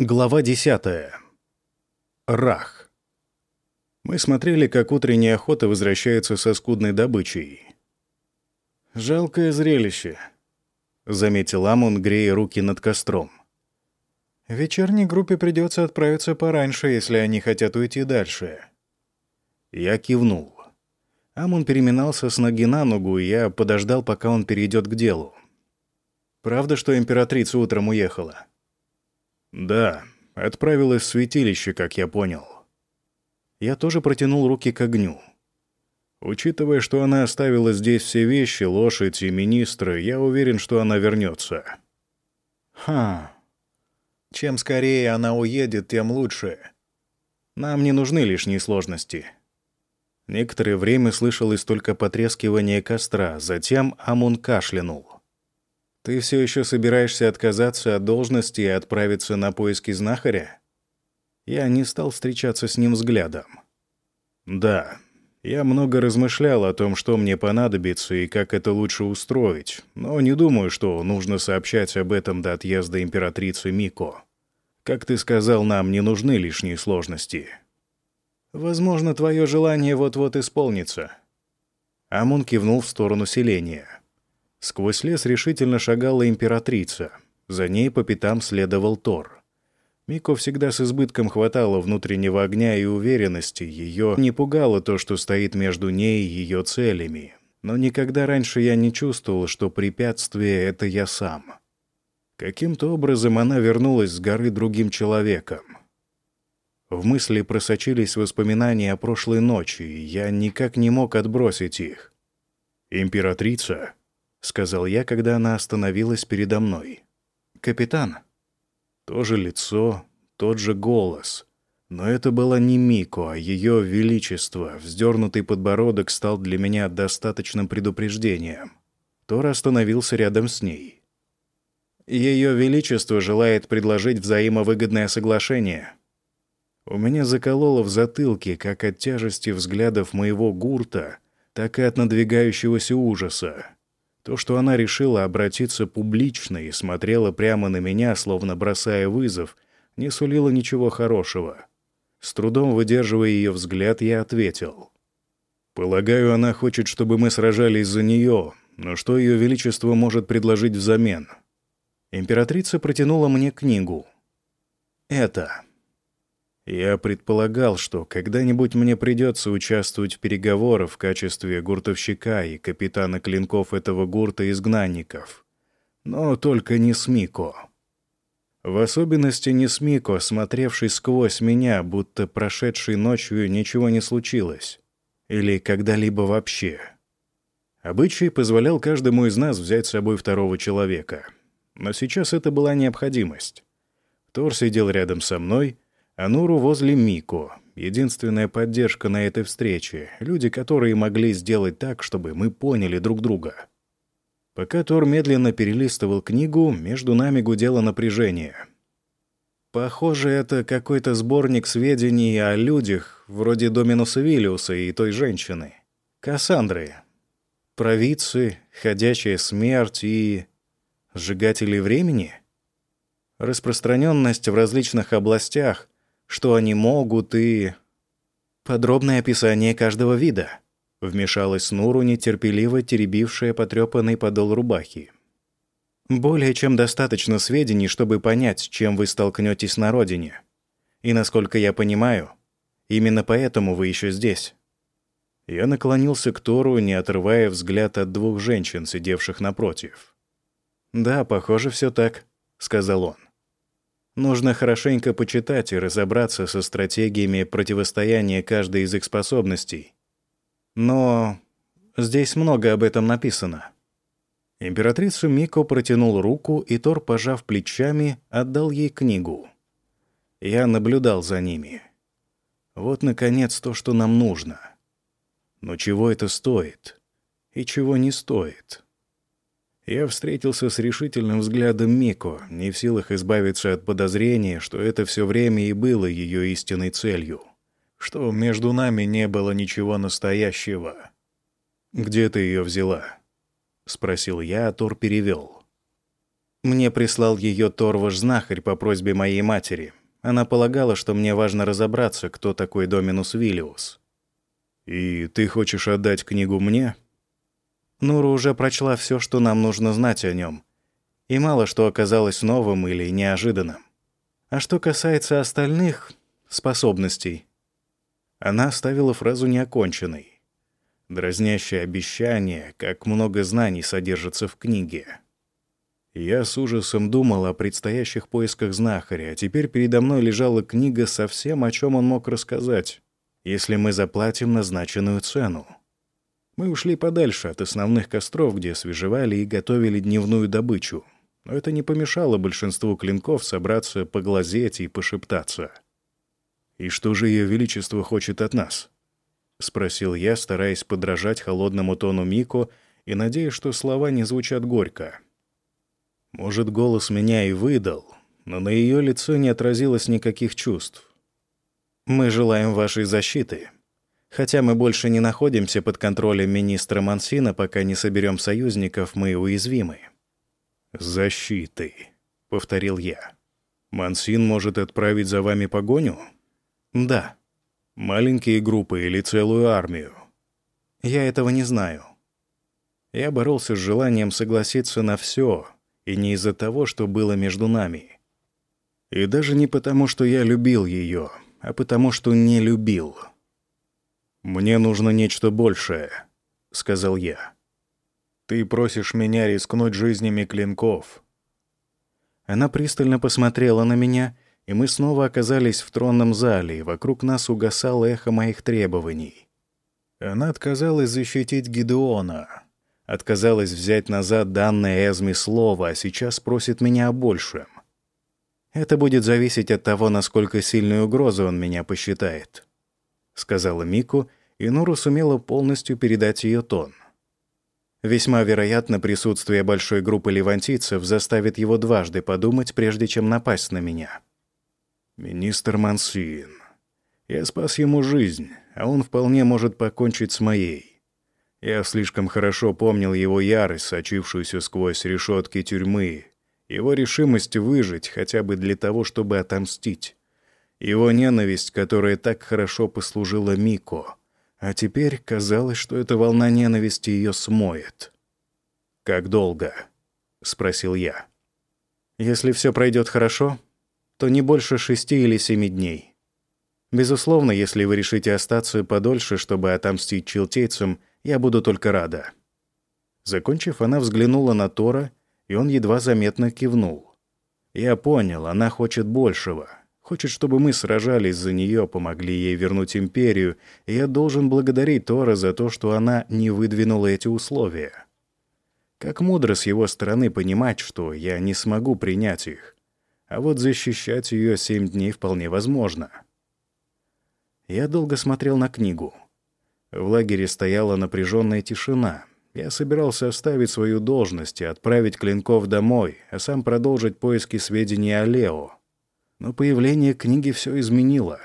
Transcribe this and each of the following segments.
Глава 10. Рах. Мы смотрели, как утренняя охота возвращается со скудной добычей. «Жалкое зрелище», — заметил Амун, грея руки над костром. «Вечерней группе придется отправиться пораньше, если они хотят уйти дальше». Я кивнул. Амун переминался с ноги на ногу, и я подождал, пока он перейдет к делу. «Правда, что императрица утром уехала?» «Да, отправилась в святилище, как я понял». Я тоже протянул руки к огню. Учитывая, что она оставила здесь все вещи, лошадь и министра, я уверен, что она вернется. Ха. Чем скорее она уедет, тем лучше. Нам не нужны лишние сложности. Некоторое время слышалось только потрескивание костра, затем Амун кашлянул. Ты все еще собираешься отказаться от должности и отправиться на поиски знахаря? Я не стал встречаться с ним взглядом. Да, я много размышлял о том, что мне понадобится и как это лучше устроить, но не думаю, что нужно сообщать об этом до отъезда императрицы Мико. Как ты сказал, нам не нужны лишние сложности. Возможно, твое желание вот-вот исполнится. Амун кивнул в сторону селения. Сквозь лес решительно шагала императрица. За ней по пятам следовал Тор. Мико всегда с избытком хватало внутреннего огня и уверенности. Ее не пугало то, что стоит между ней и ее целями. Но никогда раньше я не чувствовал, что препятствие — это я сам. Каким-то образом она вернулась с горы другим человеком. В мысли просочились воспоминания о прошлой ночи, и я никак не мог отбросить их. «Императрица?» — сказал я, когда она остановилась передо мной. «Капитан». То же лицо, тот же голос. Но это была не Мико, а ее величество. Вздернутый подбородок стал для меня достаточным предупреждением. Тор остановился рядом с ней. Ее величество желает предложить взаимовыгодное соглашение. У меня закололо в затылке как от тяжести взглядов моего гурта, так и от надвигающегося ужаса. То, что она решила обратиться публично и смотрела прямо на меня, словно бросая вызов, не сулило ничего хорошего. С трудом выдерживая ее взгляд, я ответил. «Полагаю, она хочет, чтобы мы сражались за нее, но что ее величество может предложить взамен?» Императрица протянула мне книгу. «Это...» Я предполагал, что когда-нибудь мне придется участвовать в переговорах в качестве гуртовщика и капитана клинков этого гурта изгнанников. Но только не с Мико. В особенности не с Мико, смотревший сквозь меня, будто прошедшей ночью ничего не случилось. Или когда-либо вообще. Обычай позволял каждому из нас взять с собой второго человека. Но сейчас это была необходимость. Тор сидел рядом со мной — Ануру возле Мико. Единственная поддержка на этой встрече. Люди, которые могли сделать так, чтобы мы поняли друг друга. Пока Тор медленно перелистывал книгу, между нами гудело напряжение. Похоже, это какой-то сборник сведений о людях, вроде Доминуса Виллиуса и той женщины. Кассандры. Провидцы, ходячая смерть и... Сжигатели времени? Распространенность в различных областях — что они могут и... Подробное описание каждого вида. Вмешалась Нуру, нетерпеливо теребившая потрепанный подол рубахи. Более чем достаточно сведений, чтобы понять, с чем вы столкнетесь на родине. И насколько я понимаю, именно поэтому вы еще здесь. Я наклонился к Тору, не отрывая взгляд от двух женщин, сидевших напротив. «Да, похоже, все так», — сказал он. Нужно хорошенько почитать и разобраться со стратегиями противостояния каждой из их способностей. Но здесь много об этом написано. Императрица Мико протянул руку, и Тор, пожав плечами, отдал ей книгу. Я наблюдал за ними. Вот, наконец, то, что нам нужно. Но чего это стоит? И чего не стоит? Я встретился с решительным взглядом Мико, не в силах избавиться от подозрения, что это все время и было ее истинной целью. Что между нами не было ничего настоящего. «Где ты ее взяла?» — спросил я, а Тор перевел. Мне прислал ее Торваш-знахарь по просьбе моей матери. Она полагала, что мне важно разобраться, кто такой Доминус Виллиус. «И ты хочешь отдать книгу мне?» Нура уже прочла все, что нам нужно знать о нем, и мало что оказалось новым или неожиданным. А что касается остальных способностей, она оставила фразу неоконченной. Дразнящее обещание, как много знаний содержится в книге. Я с ужасом думал о предстоящих поисках знахаря, а теперь передо мной лежала книга со всем, о чем он мог рассказать, если мы заплатим назначенную цену. Мы ушли подальше от основных костров, где свежевали и готовили дневную добычу — но это не помешало большинству клинков собраться, поглазеть и пошептаться. «И что же Ее Величество хочет от нас?» — спросил я, стараясь подражать холодному тону Мико и надеясь, что слова не звучат горько. Может, голос меня и выдал, но на ее лице не отразилось никаких чувств. «Мы желаем вашей защиты. Хотя мы больше не находимся под контролем министра Мансина, пока не соберем союзников, мы уязвимы. «Защиты», — повторил я. «Мансин может отправить за вами погоню?» «Да». «Маленькие группы или целую армию?» «Я этого не знаю». Я боролся с желанием согласиться на все, и не из-за того, что было между нами. И даже не потому, что я любил ее, а потому, что не любил. «Мне нужно нечто большее», — сказал я. Ты просишь меня рискнуть жизнями клинков». Она пристально посмотрела на меня, и мы снова оказались в тронном зале, и вокруг нас угасало эхо моих требований. Она отказалась защитить Гидеона, отказалась взять назад данное Эзми слово, а сейчас просит меня о большем. «Это будет зависеть от того, насколько сильной угрозой он меня посчитает», — сказала Мику, и Нуру сумела полностью передать ее тон. Весьма вероятно, присутствие большой группы левантийцев заставит его дважды подумать, прежде чем напасть на меня. «Министр Мансин. Я спас ему жизнь, а он вполне может покончить с моей. Я слишком хорошо помнил его ярость, сочившуюся сквозь решетки тюрьмы, его решимость выжить хотя бы для того, чтобы отомстить, его ненависть, которая так хорошо послужила Мико» А теперь казалось, что эта волна ненависти ее смоет. «Как долго?» — спросил я. «Если все пройдет хорошо, то не больше шести или семи дней. Безусловно, если вы решите остаться подольше, чтобы отомстить челтейцам, я буду только рада». Закончив, она взглянула на Тора, и он едва заметно кивнул. Я понял, она хочет большего. Хочет, чтобы мы сражались за нее, помогли ей вернуть империю, и я должен благодарить Тора за то, что она не выдвинула эти условия. Как мудро с его стороны понимать, что я не смогу принять их. А вот защищать ее семь дней вполне возможно. Я долго смотрел на книгу. В лагере стояла напряженная тишина. Я собирался оставить свою должность и отправить Клинков домой, а сам продолжить поиски сведений о Лео но появление книги все изменило.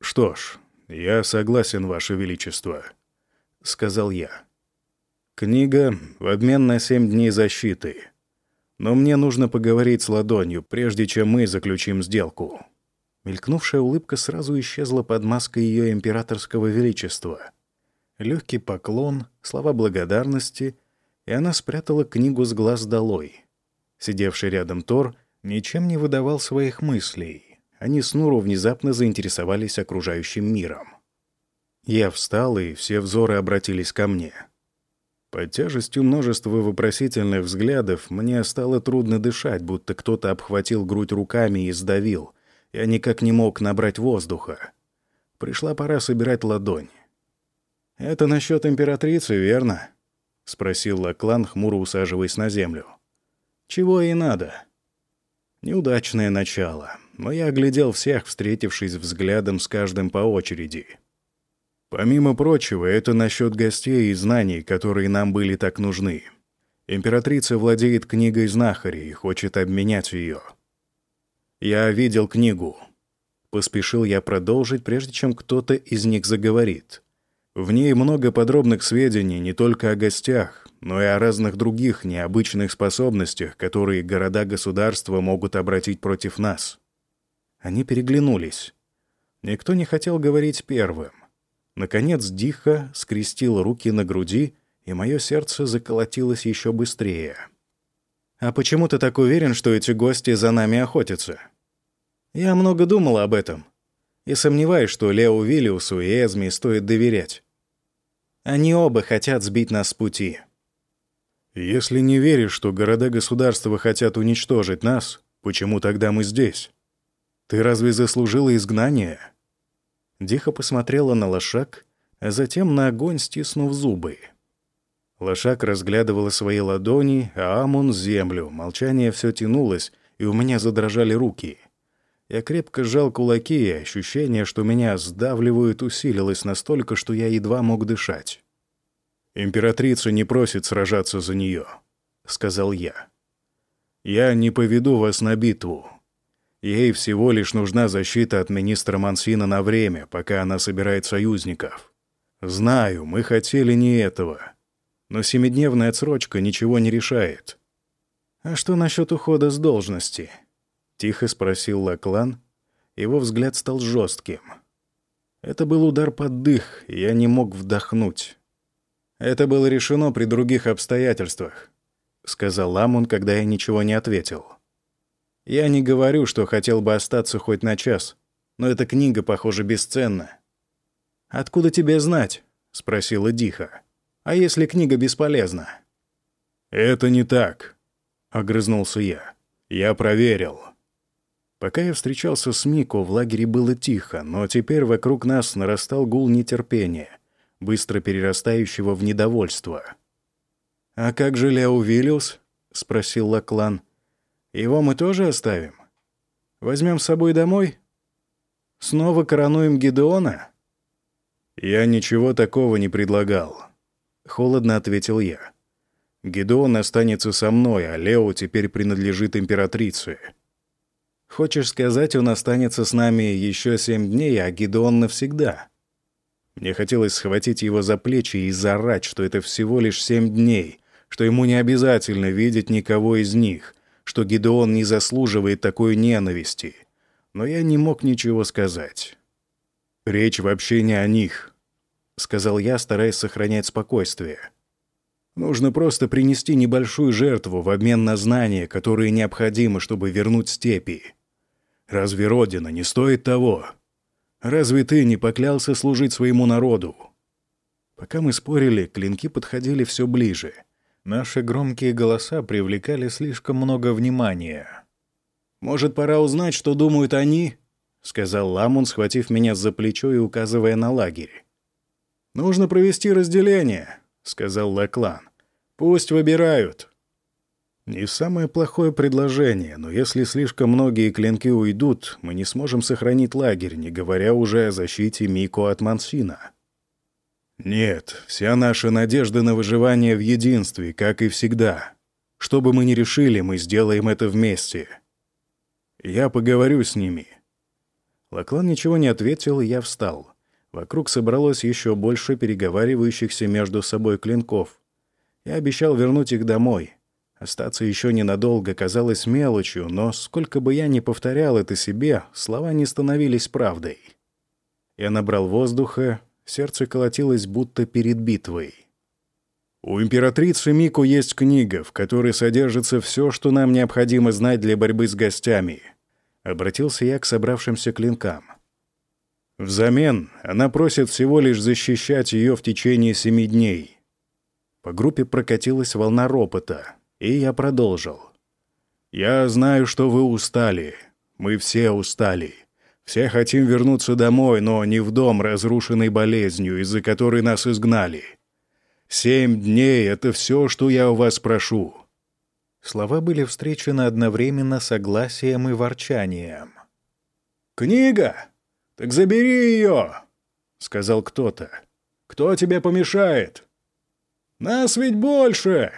«Что ж, я согласен, Ваше Величество», — сказал я. «Книга в обмен на семь дней защиты. Но мне нужно поговорить с ладонью, прежде чем мы заключим сделку». Мелькнувшая улыбка сразу исчезла под маской ее императорского величества. Легкий поклон, слова благодарности, и она спрятала книгу с глаз долой. Сидевший рядом Тор ничем не выдавал своих мыслей. Они с Нуру внезапно заинтересовались окружающим миром. Я встал, и все взоры обратились ко мне. Под тяжестью множества вопросительных взглядов мне стало трудно дышать, будто кто-то обхватил грудь руками и сдавил. Я никак не мог набрать воздуха. Пришла пора собирать ладонь. «Это насчет императрицы, верно?» — спросил Лаклан, хмуро усаживаясь на землю. «Чего ей надо?» Неудачное начало, но я оглядел всех, встретившись взглядом с каждым по очереди. Помимо прочего, это насчет гостей и знаний, которые нам были так нужны. Императрица владеет книгой знахарей и хочет обменять ее. Я видел книгу. Поспешил я продолжить, прежде чем кто-то из них заговорит. В ней много подробных сведений не только о гостях, но и о разных других необычных способностях, которые города-государства могут обратить против нас. Они переглянулись. Никто не хотел говорить первым. Наконец Диха скрестил руки на груди, и мое сердце заколотилось еще быстрее. «А почему ты так уверен, что эти гости за нами охотятся?» «Я много думал об этом и сомневаюсь, что Лео Виллиусу и Эзми стоит доверять. Они оба хотят сбить нас с пути. Если не веришь, что города-государства хотят уничтожить нас, почему тогда мы здесь? Ты разве заслужила изгнание? Диха посмотрела на лошак, а затем на огонь, стиснув зубы. Лошак разглядывала свои ладони, а Амун — землю. Молчание все тянулось, и у меня задрожали руки — я крепко сжал кулаки, и ощущение, что меня сдавливают, усилилось настолько, что я едва мог дышать. «Императрица не просит сражаться за нее», — сказал я. «Я не поведу вас на битву. Ей всего лишь нужна защита от министра Мансина на время, пока она собирает союзников. Знаю, мы хотели не этого. Но семидневная отсрочка ничего не решает». «А что насчет ухода с должности?» Тихо спросил Лаклан. Его взгляд стал жестким. Это был удар под дых, и я не мог вдохнуть. «Это было решено при других обстоятельствах», — сказал Ламун, когда я ничего не ответил. «Я не говорю, что хотел бы остаться хоть на час, но эта книга, похоже, бесценна». «Откуда тебе знать?» — спросила Диха. «А если книга бесполезна?» «Это не так», — огрызнулся я. «Я проверил». Пока я встречался с Мико, в лагере было тихо, но теперь вокруг нас нарастал гул нетерпения, быстро перерастающего в недовольство. «А как же Лео Виллиус?» — спросил Лаклан. «Его мы тоже оставим? Возьмем с собой домой? Снова коронуем Гедеона?» «Я ничего такого не предлагал», — холодно ответил я. «Гедеон останется со мной, а Лео теперь принадлежит императрице». Хочешь сказать, он останется с нами еще семь дней, а Гидеон навсегда?» Мне хотелось схватить его за плечи и заорать, что это всего лишь семь дней, что ему не обязательно видеть никого из них, что Гидеон не заслуживает такой ненависти. Но я не мог ничего сказать. «Речь вообще не о них», — сказал я, стараясь сохранять спокойствие. «Нужно просто принести небольшую жертву в обмен на знания, которые необходимы, чтобы вернуть степи. Разве Родина не стоит того? Разве ты не поклялся служить своему народу?» Пока мы спорили, клинки подходили все ближе. Наши громкие голоса привлекали слишком много внимания. «Может, пора узнать, что думают они?» — сказал Ламун, схватив меня за плечо и указывая на лагерь. «Нужно провести разделение», — сказал Лаклан. «Пусть выбирают». Не самое плохое предложение, но если слишком многие клинки уйдут, мы не сможем сохранить лагерь, не говоря уже о защите Мико от Мансина. Нет, вся наша надежда на выживание в единстве, как и всегда. Что бы мы ни решили, мы сделаем это вместе. Я поговорю с ними. Лаклан ничего не ответил, и я встал. Вокруг собралось еще больше переговаривающихся между собой клинков. Я обещал вернуть их домой — Остаться еще ненадолго казалось мелочью, но сколько бы я ни повторял это себе, слова не становились правдой. Я набрал воздуха, сердце колотилось будто перед битвой. У императрицы Мику есть книга, в которой содержится все, что нам необходимо знать для борьбы с гостями. Обратился я к собравшимся клинкам. Взамен она просит всего лишь защищать ее в течение семи дней. По группе прокатилась волна ропота. И я продолжил. «Я знаю, что вы устали. Мы все устали. Все хотим вернуться домой, но не в дом, разрушенный болезнью, из-за которой нас изгнали. Семь дней — это все, что я у вас прошу». Слова были встречены одновременно согласием и ворчанием. «Книга? Так забери ее!» — сказал кто-то. «Кто тебе помешает?» «Нас ведь больше!»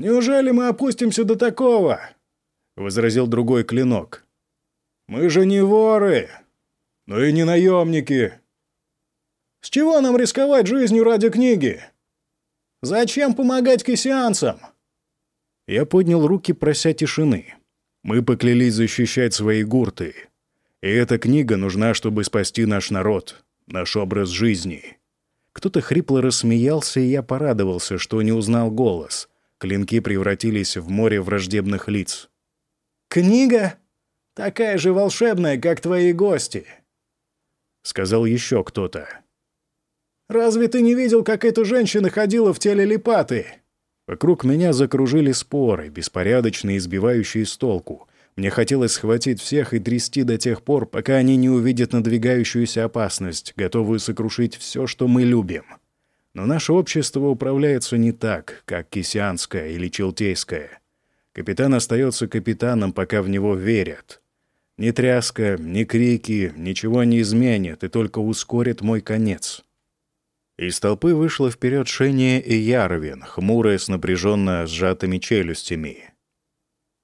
«Неужели мы опустимся до такого?» — возразил другой клинок. «Мы же не воры, но и не наемники». С чего нам рисковать жизнью ради книги? Зачем помогать кисианцам?» Я поднял руки, прося тишины. Мы поклялись защищать свои гурты. И эта книга нужна, чтобы спасти наш народ, наш образ жизни. Кто-то хрипло рассмеялся, и я порадовался, что не узнал голос. Клинки превратились в море враждебных лиц. «Книга? Такая же волшебная, как твои гости!» Сказал еще кто-то. «Разве ты не видел, как эта женщина ходила в теле Липаты?» Вокруг меня закружили споры, беспорядочные, избивающие с толку. Мне хотелось схватить всех и трясти до тех пор, пока они не увидят надвигающуюся опасность, готовую сокрушить все, что мы любим. Но наше общество управляется не так, как кисянское или челтейское. Капитан остается капитаном, пока в него верят. Ни тряска, ни крики ничего не изменят и только ускорит мой конец. Из толпы вышла вперед Шения и Яровин, хмурая с напряженно сжатыми челюстями.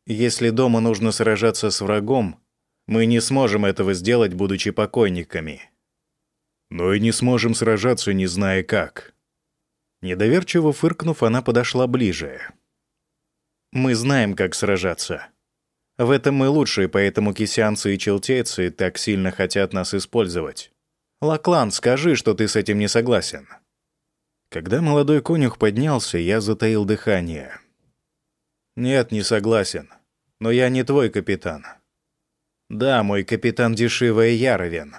«Если дома нужно сражаться с врагом, мы не сможем этого сделать, будучи покойниками». «Но и не сможем сражаться, не зная как». Недоверчиво фыркнув, она подошла ближе. «Мы знаем, как сражаться. В этом мы лучшие, поэтому кисянцы и челтейцы так сильно хотят нас использовать. «Лаклан, скажи, что ты с этим не согласен». Когда молодой конюх поднялся, я затаил дыхание. «Нет, не согласен. Но я не твой капитан». «Да, мой капитан Дешива и Яровен».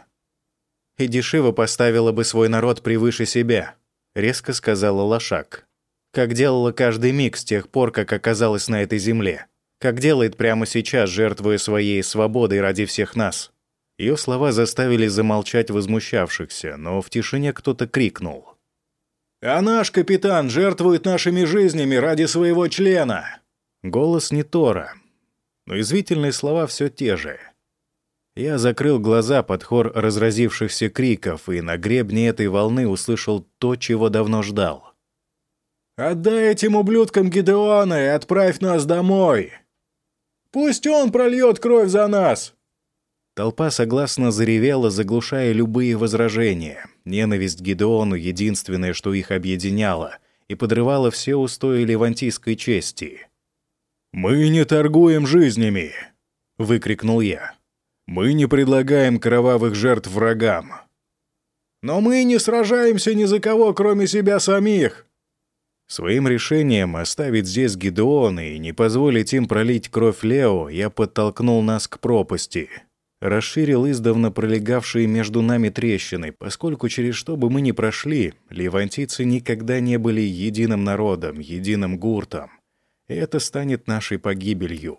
«И Дешива поставила бы свой народ превыше себя», — резко сказала Лошак. «Как делала каждый миг с тех пор, как оказалась на этой земле. Как делает прямо сейчас, жертвуя своей свободой ради всех нас». Ее слова заставили замолчать возмущавшихся, но в тишине кто-то крикнул. «А наш капитан жертвует нашими жизнями ради своего члена!» Голос не Тора, но извительные слова все те же. Я закрыл глаза под хор разразившихся криков и на гребне этой волны услышал то, чего давно ждал. «Отдай этим ублюдкам Гидеона и отправь нас домой! Пусть он прольет кровь за нас!» Толпа согласно заревела, заглушая любые возражения. Ненависть Гидеону — единственное, что их объединяло, и подрывала все устои левантийской чести. «Мы не торгуем жизнями!» — выкрикнул я. «Мы не предлагаем кровавых жертв врагам!» «Но мы не сражаемся ни за кого, кроме себя самих!» Своим решением оставить здесь Гидеона и не позволить им пролить кровь Лео, я подтолкнул нас к пропасти — расширил издавна пролегавшие между нами трещины, поскольку через что бы мы ни прошли, левантийцы никогда не были единым народом, единым гуртом. Это станет нашей погибелью.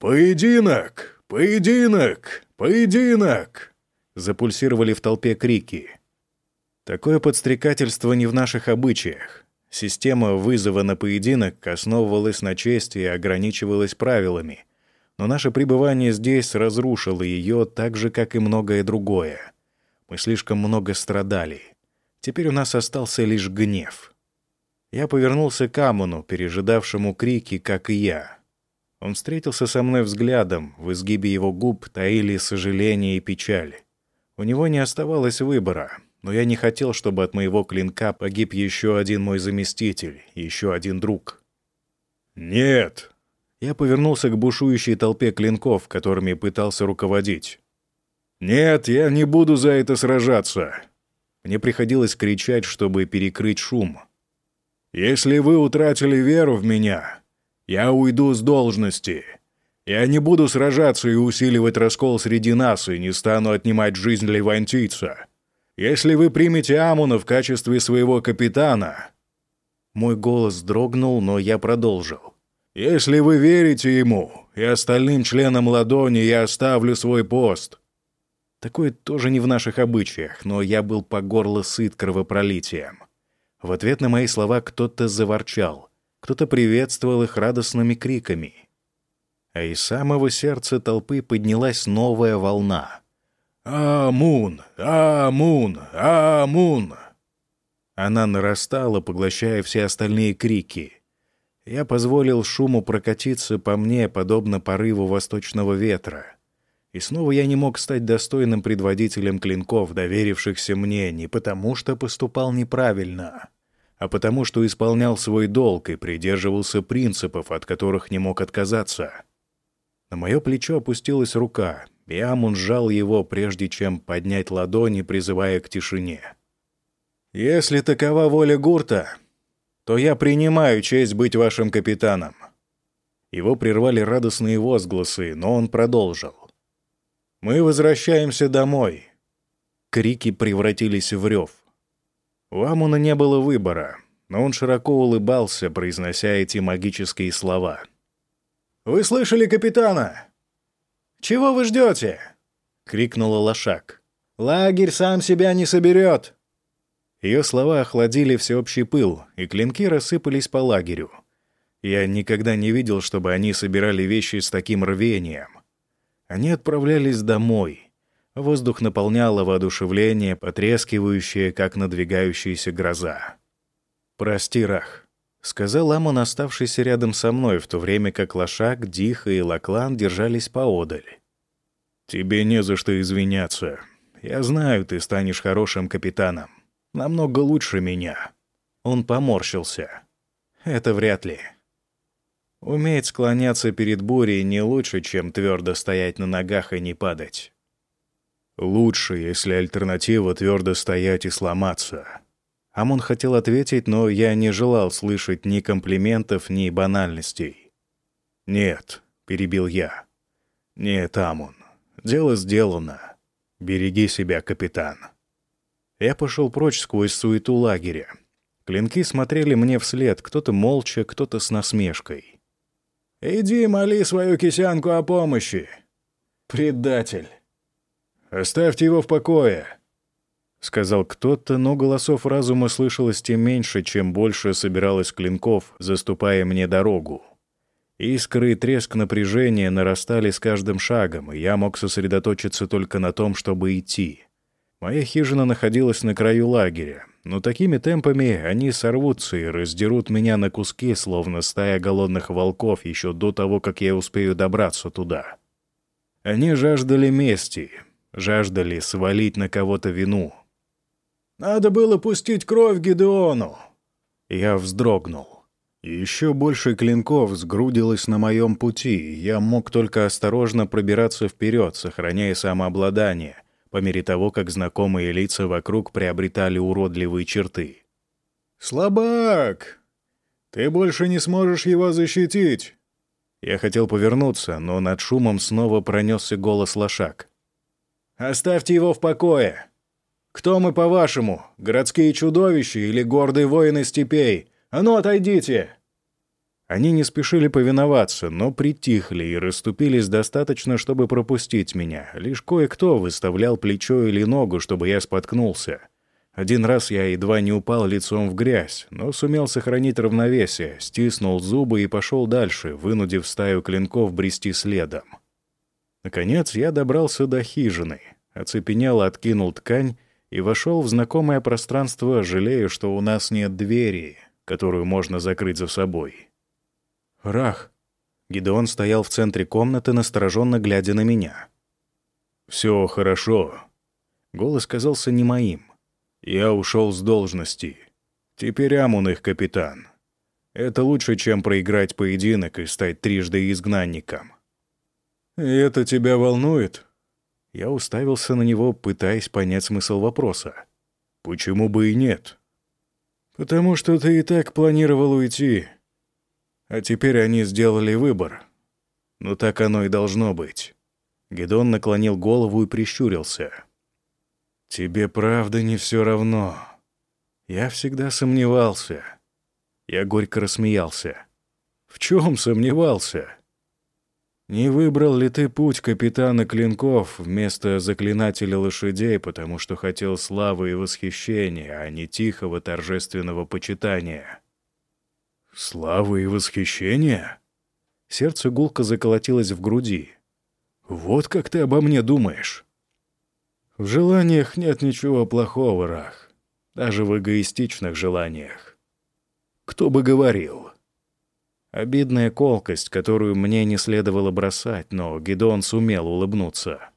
«Поединок! Поединок! Поединок!» Запульсировали в толпе крики. Такое подстрекательство не в наших обычаях. Система вызова на поединок основывалась на чести и ограничивалась правилами — но наше пребывание здесь разрушило ее так же, как и многое другое. Мы слишком много страдали. Теперь у нас остался лишь гнев. Я повернулся к Амону, пережидавшему крики, как и я. Он встретился со мной взглядом, в изгибе его губ таили сожаление и печаль. У него не оставалось выбора, но я не хотел, чтобы от моего клинка погиб еще один мой заместитель, еще один друг. «Нет!» Я повернулся к бушующей толпе клинков, которыми пытался руководить. «Нет, я не буду за это сражаться!» Мне приходилось кричать, чтобы перекрыть шум. «Если вы утратили веру в меня, я уйду с должности. Я не буду сражаться и усиливать раскол среди нас, и не стану отнимать жизнь левантийца. Если вы примете Амуна в качестве своего капитана...» Мой голос дрогнул, но я продолжил. Если вы верите ему и остальным членам ладони, я оставлю свой пост». Такое тоже не в наших обычаях, но я был по горло сыт кровопролитием. В ответ на мои слова кто-то заворчал, кто-то приветствовал их радостными криками. А из самого сердца толпы поднялась новая волна. «Амун! Амун! Амун!» Она нарастала, поглощая все остальные крики — я позволил шуму прокатиться по мне, подобно порыву восточного ветра. И снова я не мог стать достойным предводителем клинков, доверившихся мне, не потому что поступал неправильно, а потому что исполнял свой долг и придерживался принципов, от которых не мог отказаться. На мое плечо опустилась рука, и Амун сжал его, прежде чем поднять ладони, призывая к тишине. «Если такова воля Гурта, то я принимаю честь быть вашим капитаном». Его прервали радостные возгласы, но он продолжил. «Мы возвращаемся домой». Крики превратились в рев. У Амуна не было выбора, но он широко улыбался, произнося эти магические слова. «Вы слышали капитана? Чего вы ждете?» — крикнула лошак. «Лагерь сам себя не соберет!» Ее слова охладили всеобщий пыл, и клинки рассыпались по лагерю. Я никогда не видел, чтобы они собирали вещи с таким рвением. Они отправлялись домой, Воздух наполняло воодушевление, потрескивающее, как надвигающаяся гроза. «Прости, Рах», — сказал Амон, оставшийся рядом со мной, в то время как Лошак, Диха и Лаклан держались поодаль. «Тебе не за что извиняться. Я знаю, ты станешь хорошим капитаном. Намного лучше меня». Он поморщился. «Это вряд ли». Уметь склоняться перед бурей не лучше, чем твердо стоять на ногах и не падать. Лучше, если альтернатива твердо стоять и сломаться. Амон хотел ответить, но я не желал слышать ни комплиментов, ни банальностей. «Нет», — перебил я. «Нет, Амон, дело сделано. Береги себя, капитан». Я пошел прочь сквозь суету лагеря. Клинки смотрели мне вслед, кто-то молча, кто-то с насмешкой. «Иди моли свою кисянку о помощи!» «Предатель!» «Оставьте его в покое», — сказал кто-то, но голосов разума слышалось тем меньше, чем больше собиралось клинков, заступая мне дорогу. Искры и треск напряжения нарастали с каждым шагом, и я мог сосредоточиться только на том, чтобы идти. Моя хижина находилась на краю лагеря, но такими темпами они сорвутся и раздерут меня на куски, словно стая голодных волков, еще до того, как я успею добраться туда. Они жаждали мести, жаждали свалить на кого-то вину. «Надо было пустить кровь Гидеону!» Я вздрогнул. Еще больше клинков сгрудилось на моем пути, и я мог только осторожно пробираться вперед, сохраняя самообладание, по мере того, как знакомые лица вокруг приобретали уродливые черты. «Слабак! Ты больше не сможешь его защитить!» Я хотел повернуться, но над шумом снова пронесся голос лошак. Оставьте его в покое. Кто мы, по-вашему, городские чудовища или гордые воины степей? А ну, отойдите!» Они не спешили повиноваться, но притихли и расступились достаточно, чтобы пропустить меня. Лишь кое-кто выставлял плечо или ногу, чтобы я споткнулся. Один раз я едва не упал лицом в грязь, но сумел сохранить равновесие, стиснул зубы и пошел дальше, вынудив стаю клинков брести следом. Наконец я добрался до хижины, оцепенел, откинул ткань и вошел в знакомое пространство, жалея, что у нас нет двери, которую можно закрыть за собой. «Рах!» Гидеон стоял в центре комнаты, настороженно глядя на меня. «Все хорошо». Голос казался не моим. «Я ушел с должности. Теперь Амун их капитан. Это лучше, чем проиграть поединок и стать трижды изгнанником. «И это тебя волнует?» Я уставился на него, пытаясь понять смысл вопроса. «Почему бы и нет?» «Потому что ты и так планировал уйти. А теперь они сделали выбор. Но так оно и должно быть». Гедон наклонил голову и прищурился. «Тебе правда не все равно. Я всегда сомневался». Я горько рассмеялся. «В чем сомневался?» Не выбрал ли ты путь капитана Клинков вместо заклинателя лошадей, потому что хотел славы и восхищения, а не тихого торжественного почитания? Славы и восхищения? Сердце гулко заколотилось в груди. Вот как ты обо мне думаешь. В желаниях нет ничего плохого, Рах. Даже в эгоистичных желаниях. Кто бы говорил? Обидная колкость, которую мне не следовало бросать, но Гедон сумел улыбнуться.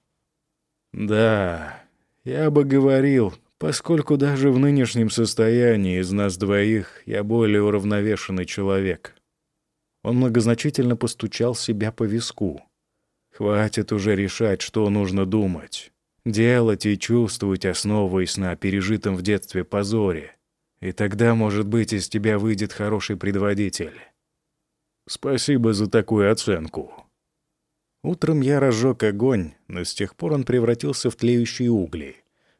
«Да, я бы говорил, поскольку даже в нынешнем состоянии из нас двоих я более уравновешенный человек». Он многозначительно постучал себя по виску. «Хватит уже решать, что нужно думать. Делать и чувствовать, основываясь на пережитом в детстве позоре. И тогда, может быть, из тебя выйдет хороший предводитель». Спасибо за такую оценку. Утром я разжег огонь, но с тех пор он превратился в тлеющие угли.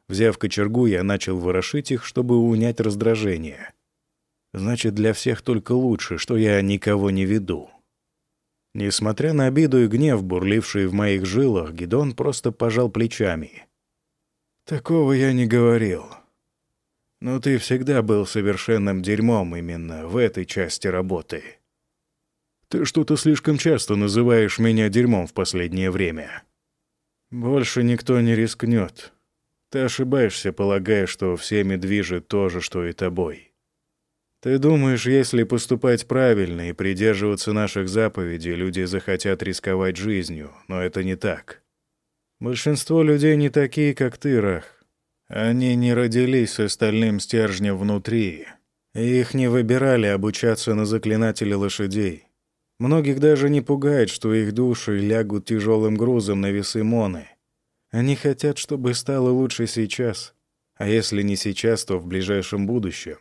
Взяв кочергу, я начал ворошить их, чтобы унять раздражение. Значит, для всех только лучше, что я никого не веду. Несмотря на обиду и гнев, бурлившие в моих жилах, Гидон просто пожал плечами. «Такого я не говорил. Но ты всегда был совершенным дерьмом именно в этой части работы». Ты что-то слишком часто называешь меня дерьмом в последнее время. Больше никто не рискнет. Ты ошибаешься, полагая, что всеми движет то же, что и тобой. Ты думаешь, если поступать правильно и придерживаться наших заповедей, люди захотят рисковать жизнью, но это не так. Большинство людей не такие, как ты, Рах. Они не родились с остальным стержнем внутри, их не выбирали обучаться на заклинателе лошадей. Многих даже не пугает, что их души лягут тяжелым грузом на весы Моны. Они хотят, чтобы стало лучше сейчас. А если не сейчас, то в ближайшем будущем.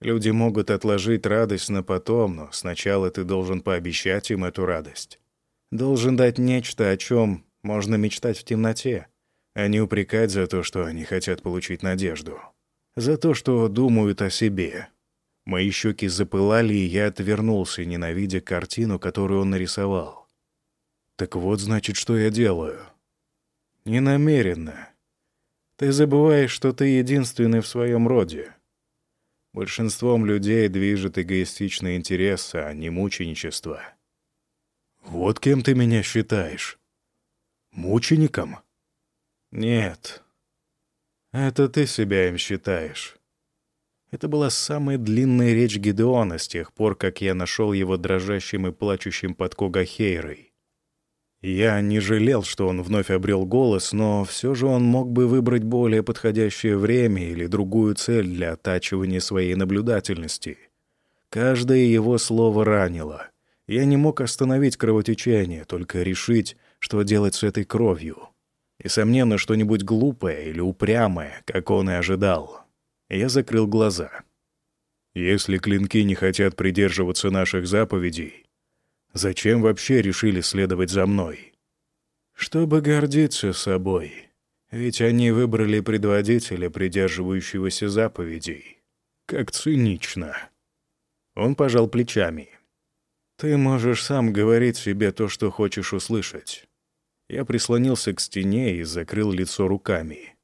Люди могут отложить радость на потом, но сначала ты должен пообещать им эту радость. Должен дать нечто, о чем можно мечтать в темноте, а не упрекать за то, что они хотят получить надежду. За то, что думают о себе. Мои щеки запылали, и я отвернулся, ненавидя картину, которую он нарисовал. Так вот, значит, что я делаю. Ненамеренно. Ты забываешь, что ты единственный в своем роде. Большинством людей движет эгоистичный интерес, а не мученичество. Вот кем ты меня считаешь? Мучеником? Нет. Это ты себя им считаешь. Это была самая длинная речь Гидеона с тех пор, как я нашел его дрожащим и плачущим под Когахейрой. Я не жалел, что он вновь обрел голос, но все же он мог бы выбрать более подходящее время или другую цель для оттачивания своей наблюдательности. Каждое его слово ранило. Я не мог остановить кровотечение, только решить, что делать с этой кровью. И, сомненно, что-нибудь глупое или упрямое, как он и ожидал. Я закрыл глаза. Если клинки не хотят придерживаться наших заповедей, зачем вообще решили следовать за мной? Чтобы гордиться собой. Ведь они выбрали предводителя, придерживающегося заповедей. Как цинично. Он пожал плечами. Ты можешь сам говорить себе то, что хочешь услышать. Я прислонился к стене и закрыл лицо руками.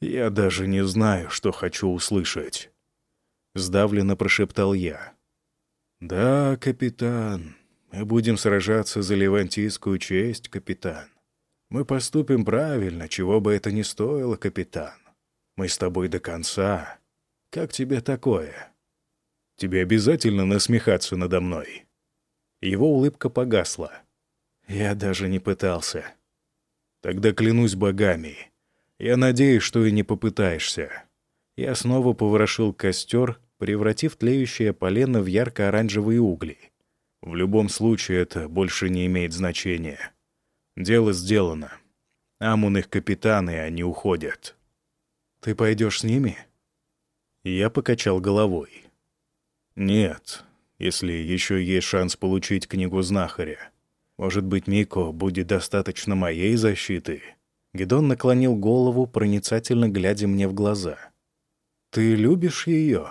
«Я даже не знаю, что хочу услышать», — сдавленно прошептал я. «Да, капитан, мы будем сражаться за левантийскую честь, капитан. Мы поступим правильно, чего бы это ни стоило, капитан. Мы с тобой до конца. Как тебе такое? Тебе обязательно насмехаться надо мной?» Его улыбка погасла. Я даже не пытался. «Тогда клянусь богами, я надеюсь, что и не попытаешься. Я снова поворошил костер, превратив тлеющее полено в ярко-оранжевые угли. В любом случае это больше не имеет значения. Дело сделано. Амун их капитаны, они уходят. Ты пойдешь с ними? Я покачал головой. Нет, если еще есть шанс получить книгу знахаря. Может быть, Мико будет достаточно моей защиты — Гедон наклонил голову, проницательно глядя мне в глаза. «Ты любишь ее?»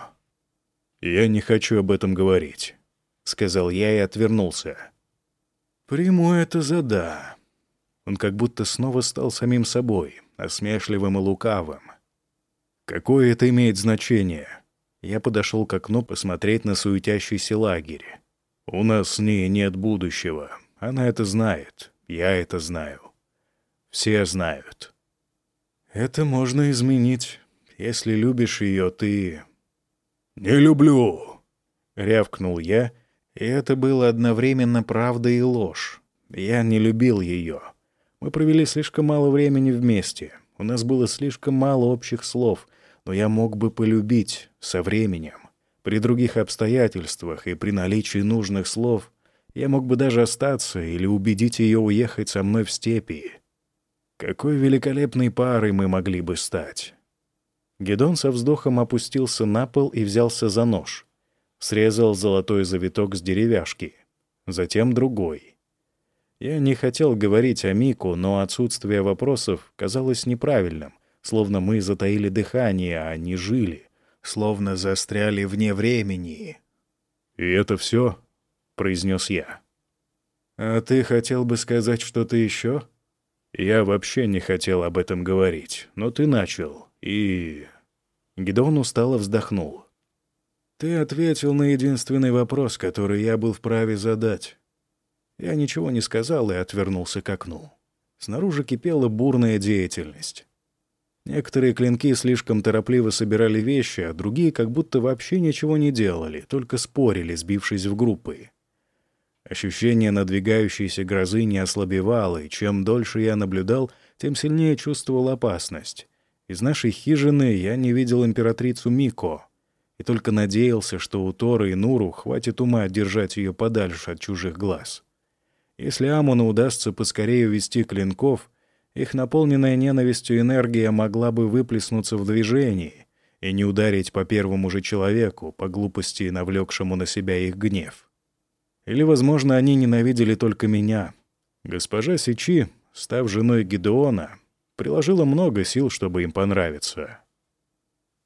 «Я не хочу об этом говорить», — сказал я и отвернулся. «Приму это за да». Он как будто снова стал самим собой, осмешливым и лукавым. «Какое это имеет значение?» Я подошел к окну посмотреть на суетящийся лагерь. «У нас с ней нет будущего. Она это знает. Я это знаю. Все знают. Это можно изменить. Если любишь ее, ты... «Не люблю!» — рявкнул я, И это было одновременно правда и ложь. Я не любил ее. Мы провели слишком мало времени вместе. У нас было слишком мало общих слов, но я мог бы полюбить со временем. При других обстоятельствах и при наличии нужных слов я мог бы даже остаться или убедить ее уехать со мной в степи. Какой великолепной парой мы могли бы стать. Гедон со вздохом опустился на пол и взялся за нож. Срезал золотой завиток с деревяшки. Затем другой. Я не хотел говорить о Мику, но отсутствие вопросов казалось неправильным, словно мы затаили дыхание, а не жили, словно застряли вне времени. «И это все?» — произнес я. «А ты хотел бы сказать что-то еще?» «Я вообще не хотел об этом говорить, но ты начал, и...» Гидон устало вздохнул. «Ты ответил на единственный вопрос, который я был вправе задать. Я ничего не сказал и отвернулся к окну. Снаружи кипела бурная деятельность. Некоторые клинки слишком торопливо собирали вещи, а другие как будто вообще ничего не делали, только спорили, сбившись в группы. Ощущение надвигающейся грозы не ослабевало, и чем дольше я наблюдал, тем сильнее чувствовал опасность. Из нашей хижины я не видел императрицу Мико, и только надеялся, что у Торы и Нуру хватит ума держать ее подальше от чужих глаз. Если Амону удастся поскорее увести клинков, их наполненная ненавистью энергия могла бы выплеснуться в движении и не ударить по первому же человеку, по глупости навлекшему на себя их гнев. Или, возможно, они ненавидели только меня. Госпожа Сичи, став женой Гедеона, приложила много сил, чтобы им понравиться.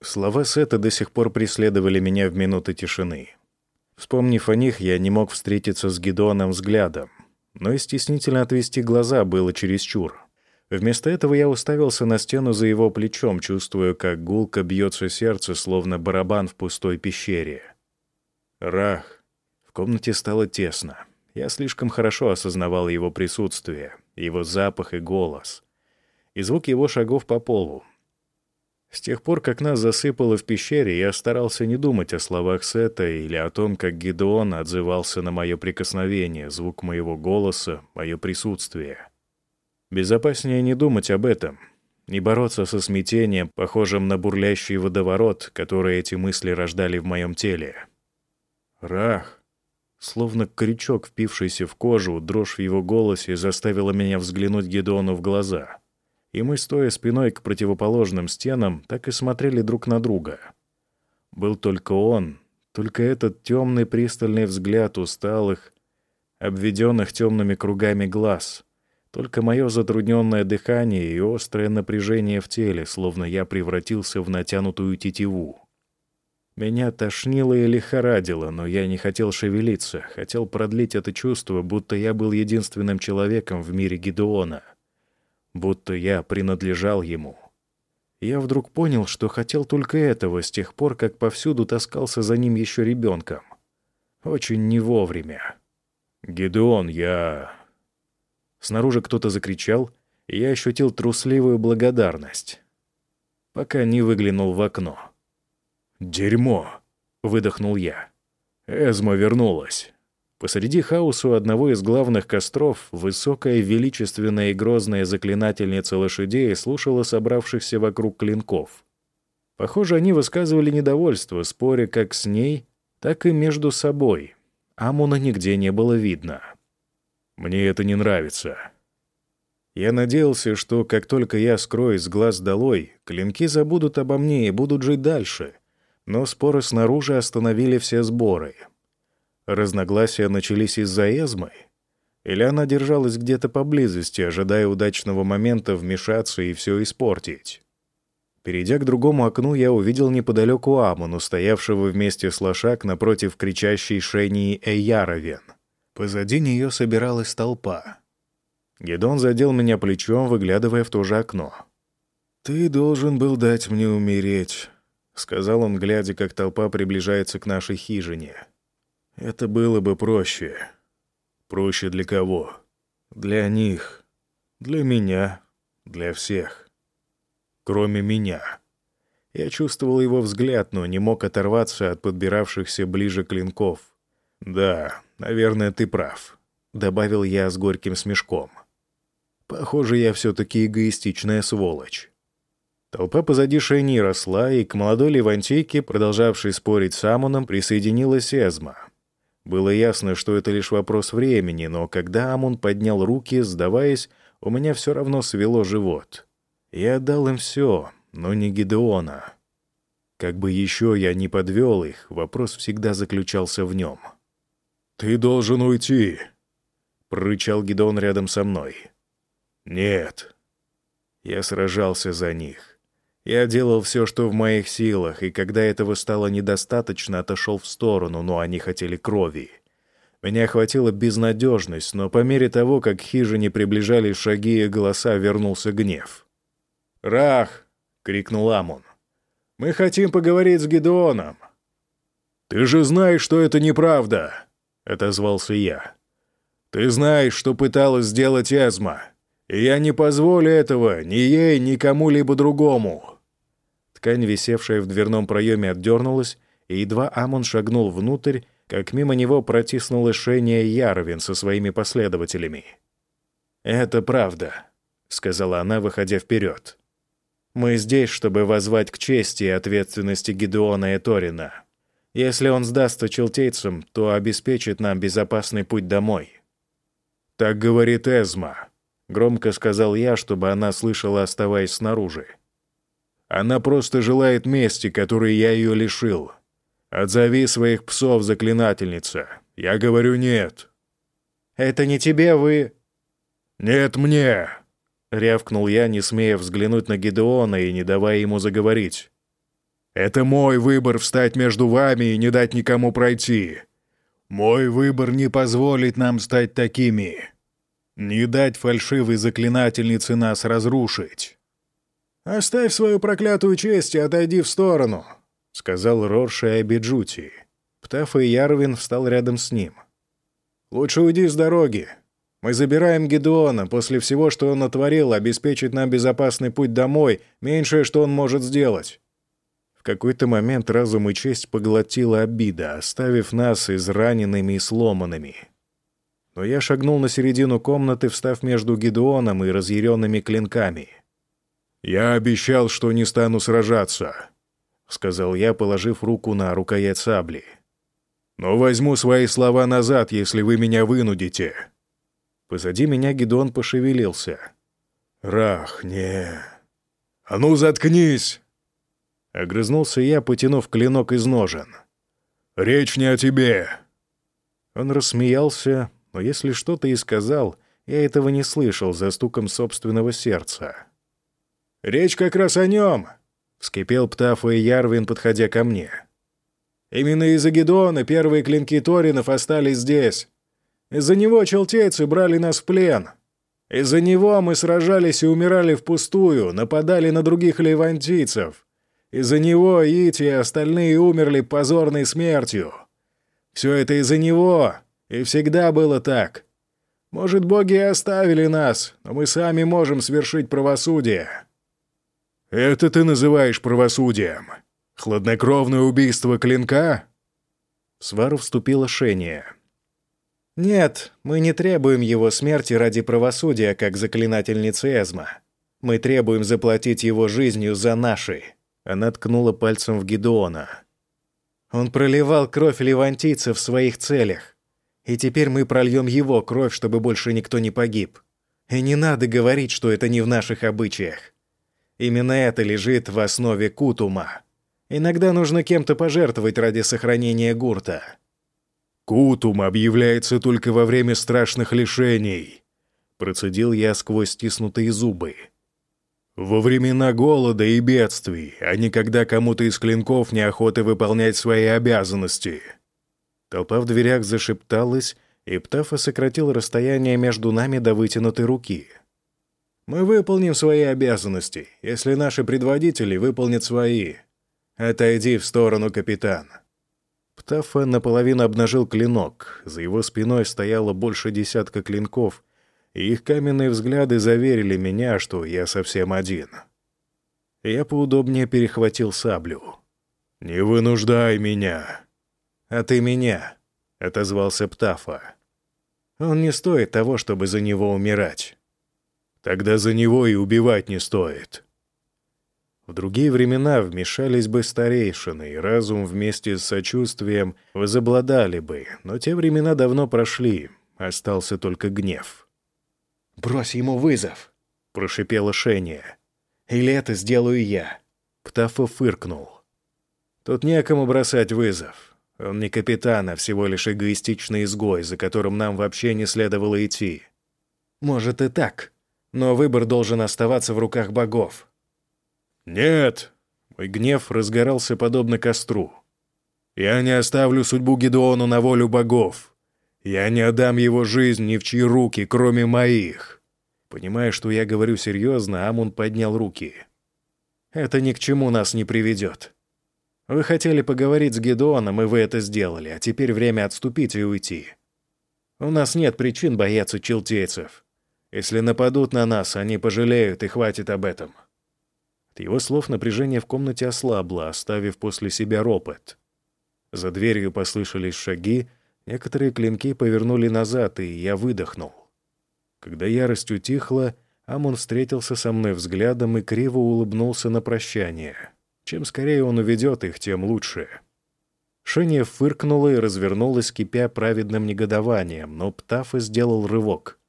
Слова Сета до сих пор преследовали меня в минуты тишины. Вспомнив о них, я не мог встретиться с Гедеоном взглядом но и стеснительно отвести глаза было чересчур. Вместо этого я уставился на стену за его плечом, чувствуя, как гулко бьется сердце, словно барабан в пустой пещере. Рах. В комнате стало тесно. Я слишком хорошо осознавал его присутствие, его запах и голос. И звук его шагов по полу. С тех пор, как нас засыпало в пещере, я старался не думать о словах Сета или о том, как Гедеон отзывался на мое прикосновение, звук моего голоса, мое присутствие. Безопаснее не думать об этом, не бороться со смятением, похожим на бурлящий водоворот, который эти мысли рождали в моем теле. Рах. Словно крючок, впившийся в кожу, дрожь в его голосе заставила меня взглянуть Гедеону в глаза — и мы, стоя спиной к противоположным стенам, так и смотрели друг на друга. Был только он, только этот темный пристальный взгляд усталых, обведенных темными кругами глаз, только мое затрудненное дыхание и острое напряжение в теле, словно я превратился в натянутую тетиву. Меня тошнило и лихорадило, но я не хотел шевелиться, хотел продлить это чувство, будто я был единственным человеком в мире Гедеона — будто я принадлежал ему. Я вдруг понял, что хотел только этого с тех пор, как повсюду таскался за ним еще ребенком. Очень не вовремя. «Гедеон, я...» Снаружи кто-то закричал, и я ощутил трусливую благодарность, пока не выглянул в окно. «Дерьмо!» — выдохнул я. Эзма вернулась. Посреди хаоса одного из главных костров высокая, величественная и грозная заклинательница лошадей слушала собравшихся вокруг клинков. Похоже, они высказывали недовольство, споря как с ней, так и между собой. Амуна нигде не было видно. «Мне это не нравится», я надеялся, что как только я скроюсь с глаз долой, клинки забудут обо мне и будут жить дальше. Но споры снаружи остановили все сборы. Разногласия начались из-за Эзмы? Или она держалась где-то поблизости, ожидая удачного момента вмешаться и все испортить? Перейдя к другому окну, я увидел неподалеку Амону, стоявшего вместе с лошак напротив кричащей Шении Эйяровен. Позади нее собиралась толпа. Гедон задел меня плечом, выглядывая в то же окно. «Ты должен был дать мне умереть», — сказал он, глядя, как толпа приближается к нашей хижине. Это было бы проще. Проще для кого? Для них. Для меня. Для всех. Кроме меня. Я чувствовал его взгляд, но не мог оторваться от подбиравшихся ближе клинков. «Да, наверное, ты прав», — добавил я с горьким смешком. «Похоже, я все-таки эгоистичная сволочь». Толпа позади Шейни росла, и к молодой левантийке, продолжавшей спорить с Амоном, присоединилась Эзма. Было ясно, что это лишь вопрос времени, но когда Амон поднял руки, сдаваясь, у меня все равно свело живот. Я отдал им все, но не Гидеона. Как бы еще я не подвел их, вопрос всегда заключался в нем. «Ты должен уйти», — прорычал Гидеон рядом со мной. «Нет». Я сражался за них. Я делал все, что в моих силах, и когда этого стало недостаточно, отошел в сторону, но они хотели крови. Меня охватила безнадежность, но по мере того, как к хижине приближались шаги и голоса, вернулся гнев. «Рах!» — крикнул Амон. «Мы хотим поговорить с Гедеоном». «Ты же знаешь, что это неправда!» — отозвался я. «Ты знаешь, что пыталась сделать Эзма, и я не позволю этого ни ей, ни кому-либо другому». Ткань, висевшая в дверном проеме, отдернулась, и едва Амон шагнул внутрь, как мимо него протиснулась Шения Яровин со своими последователями. «Это правда», — сказала она, выходя вперед. «Мы здесь, чтобы возвать к чести и ответственности Гидеона и Торина. Если он сдастся челтейцам, то обеспечит нам безопасный путь домой». «Так говорит Эзма», — громко сказал я, чтобы она слышала, оставаясь снаружи. «Она просто желает мести, которой я ее лишил. Отзови своих псов, заклинательница. Я говорю нет». «Это не тебе, вы...» «Нет мне!» — рявкнул я, не смея взглянуть на Гедеона и не давая ему заговорить. Это мой выбор встать между вами и не дать никому пройти. Мой выбор не позволит нам стать такими. Не дать фальшивой заклинательнице нас разрушить. «Оставь свою проклятую честь и отойди в сторону», — сказал Рорши Абиджути. Птаф и Ярвин встал рядом с ним. «Лучше уйди с дороги. Мы забираем Гедеона. После всего, что он натворил, обеспечить нам безопасный путь домой — меньшее, что он может сделать. В какой-то момент разум и честь поглотила обида, оставив нас израненными и сломанными. Но я шагнул на середину комнаты, встав между Гедеоном и разъяренными клинками. «Я обещал, что не стану сражаться», — сказал я, положив руку на рукоять сабли. «Но возьму свои слова назад, если вы меня вынудите». Позади меня Гедеон пошевелился. «Рах, не...» «А ну, заткнись!» Огрызнулся я, потянув клинок из ножен. «Речь не о тебе!» Он рассмеялся, но если что-то и сказал, я этого не слышал за стуком собственного сердца. «Речь как раз о нем!» — вскипел Птафа и Ярвин, подходя ко мне. «Именно из-за Гедона первые клинки Торинов остались здесь. Из-за него челтейцы брали нас в плен. Из-за него мы сражались и умирали впустую, нападали на других левантийцев. Из-за него Ити и остальные умерли позорной смертью. Все это из-за него, и всегда было так. Может, боги и оставили нас, но мы сами можем свершить правосудие». «Это ты называешь правосудием? Хладнокровное убийство клинка?» В свару вступила Шения. «Нет, мы не требуем его смерти ради правосудия, как заклинательница Эзма. Мы требуем заплатить его жизнью за наши». Она ткнула пальцем в Гедеона. «Он проливал кровь левантийцев в своих целях. И теперь мы прольем его кровь, чтобы больше никто не погиб. И не надо говорить, что это не в наших обычаях. Именно это лежит в основе кутума. Иногда нужно кем-то пожертвовать ради сохранения гурта». «Кутум объявляется только во время страшных лишений», — процедил я сквозь стиснутые зубы. Во времена голода и бедствий, а не когда кому-то из клинков неохота выполнять свои обязанности. Толпа в дверях зашепталась, и Птафа сократил расстояние между нами до вытянутой руки. «Мы выполним свои обязанности, если наши предводители выполнят свои. Отойди в сторону, капитан». Птафа наполовину обнажил клинок, за его спиной стояло больше десятка клинков — и их каменные взгляды заверили меня, что я совсем один. Я поудобнее перехватил саблю. «Не вынуждай меня!» «А ты меня!» — отозвался Птафа. «Он не стоит того, чтобы за него умирать. Тогда за него и убивать не стоит». В другие времена вмешались бы старейшины, и разум вместе с сочувствием возобладали бы, но те времена давно прошли, остался только гнев. «Брось ему вызов!» — прошипела Шения. «Или это сделаю я!» Птафо фыркнул. «Тут некому бросать вызов. Он не капитан, а всего лишь эгоистичный изгой, за которым нам вообще не следовало идти». «Может и так, но выбор должен оставаться в руках богов», «Нет!» Мой гнев разгорался подобно костру. «Я не оставлю судьбу Гедеону на волю богов. Я не отдам его жизнь ни в чьи руки, кроме моих». Понимая, что я говорю серьезно, Амун поднял руки. «Это ни к чему нас не приведет. Вы хотели поговорить с Гедеоном, и вы это сделали, а теперь время отступить и уйти. У нас нет причин бояться челтейцев. Если нападут на нас, они пожалеют, и хватит об этом». От его слов напряжение в комнате ослабло, оставив после себя ропот. За дверью послышались шаги, некоторые клинки повернули назад, и я выдохнул. Когда ярость утихла, Амон встретился со мной взглядом и криво улыбнулся на прощание. Чем скорее он уведет их, тем лучше. Шения фыркнула и развернулась, кипя праведным негодованием, но Птафа сделал рывок —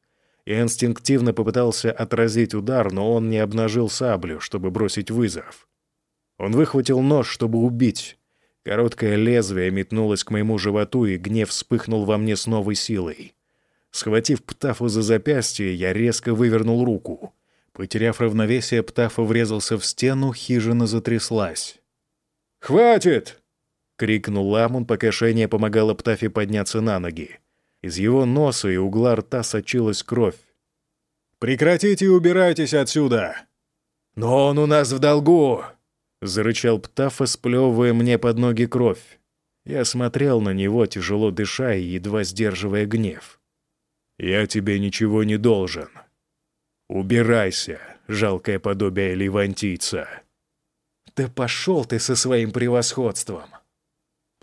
я инстинктивно попытался отразить удар, но он не обнажил саблю, чтобы бросить вызов. Он выхватил нож, чтобы убить. Короткое лезвие метнулось к моему животу, и гнев вспыхнул во мне с новой силой. Схватив Птафу за запястье, я резко вывернул руку. Потеряв равновесие, Птафа врезался в стену, хижина затряслась. «Хватит!» — крикнул Ламун, пока Шения помогала Птафе подняться на ноги. Из его носа и угла рта сочилась кровь. «Прекратите и убирайтесь отсюда!» «Но он у нас в долгу!» — зарычал Птафа, сплевывая мне под ноги кровь. Я смотрел на него, тяжело дыша и едва сдерживая гнев. «Я тебе ничего не должен. Убирайся, жалкое подобие левантийца!» «Да пошел ты со своим превосходством!»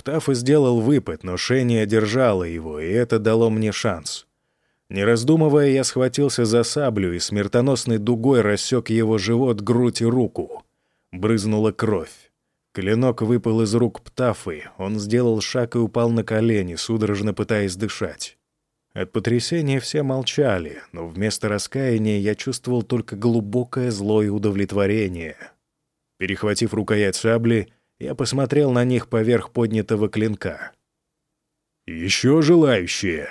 Птафа сделал выпад, но Шенни одержала его, и это дало мне шанс. Не раздумывая, я схватился за саблю и смертоносной дугой рассек его живот, грудь и руку. Брызнула кровь. Клинок выпал из рук Птафы, он сделал шаг и упал на колени, судорожно пытаясь дышать. От потрясения все молчали, но вместо раскаяния я чувствовал только глубокое злое удовлетворение. Перехватив рукоять сабли, я посмотрел на них поверх поднятого клинка. «Еще желающие?»